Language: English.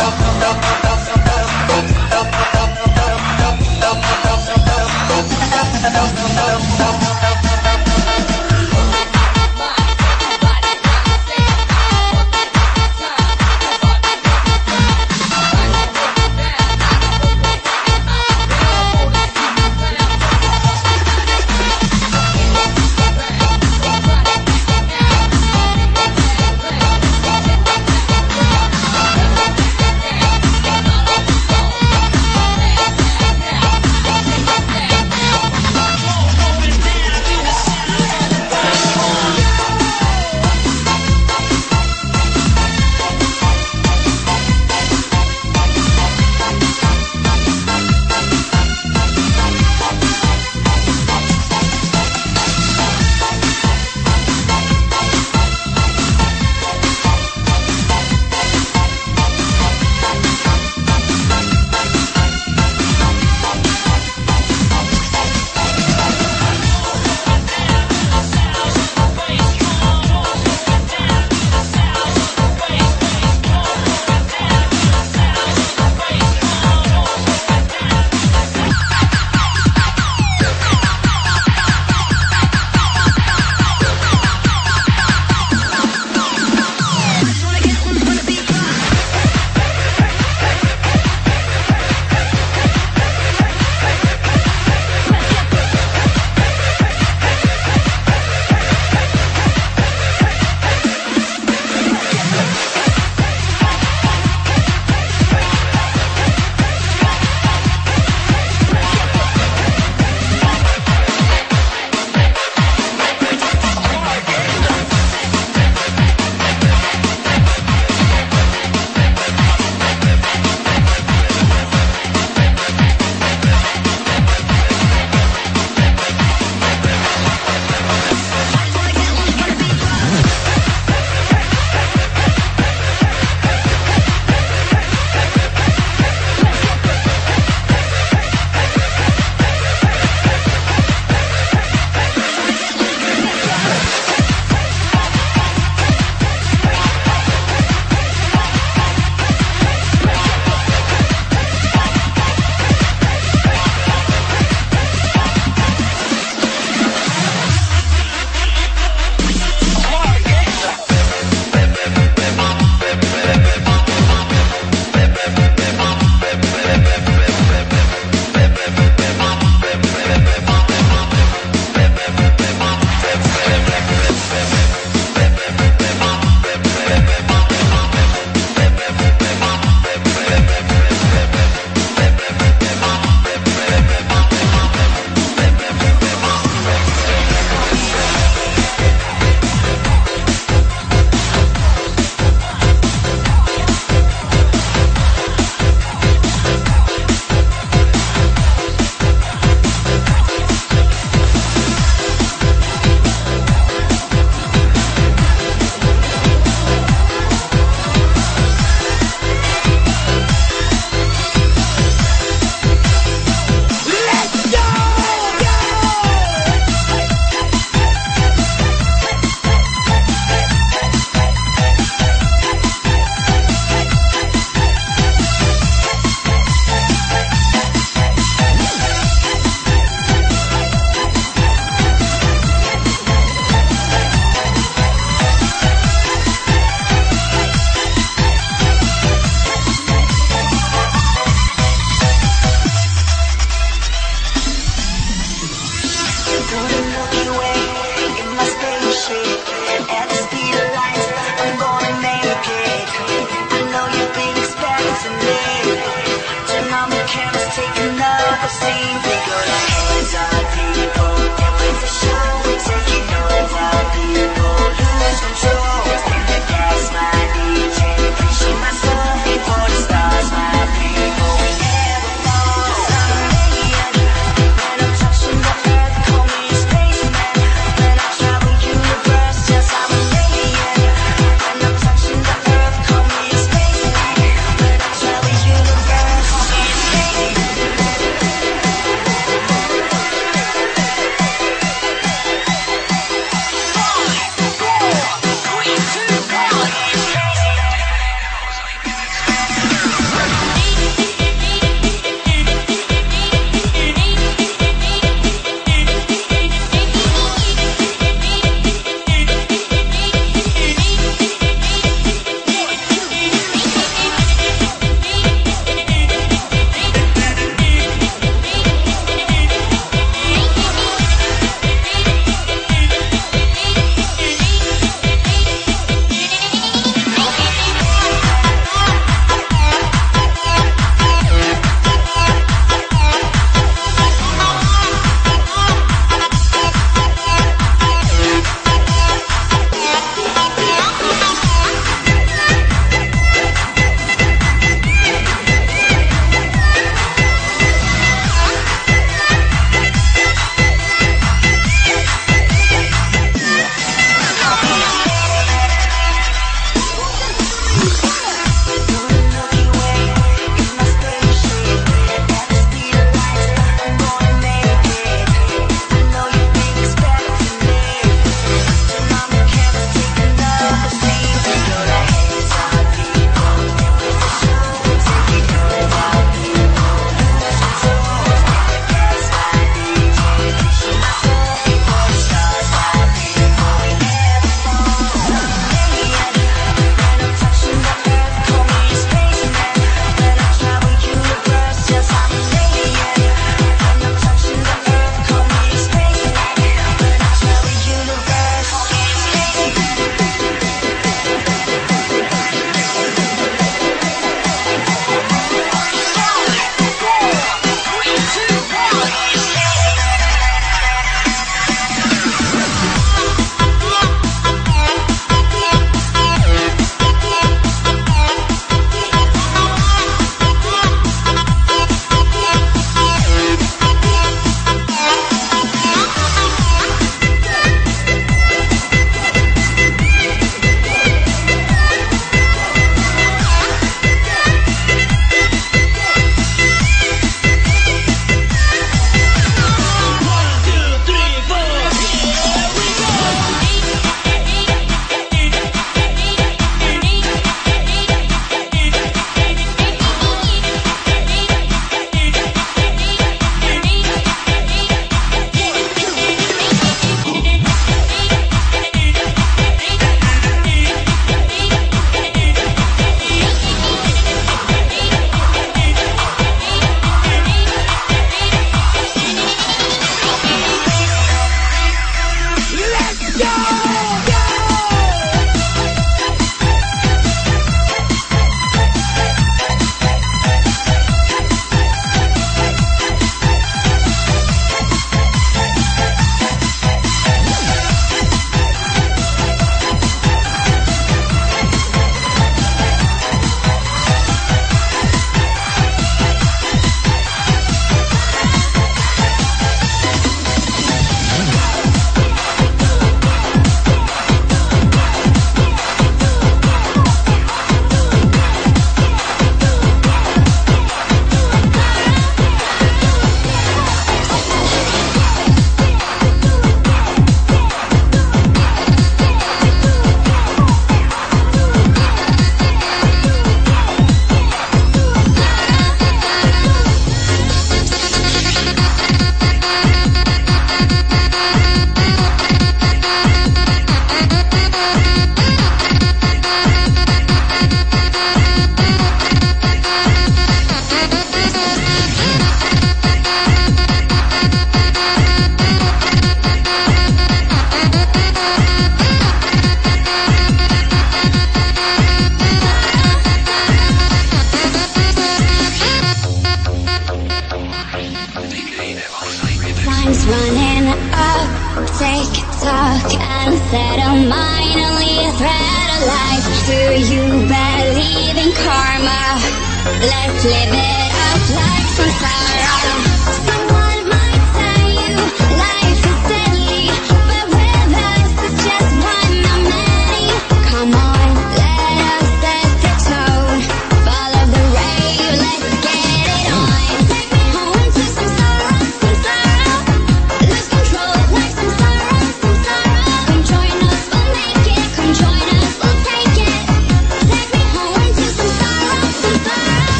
up.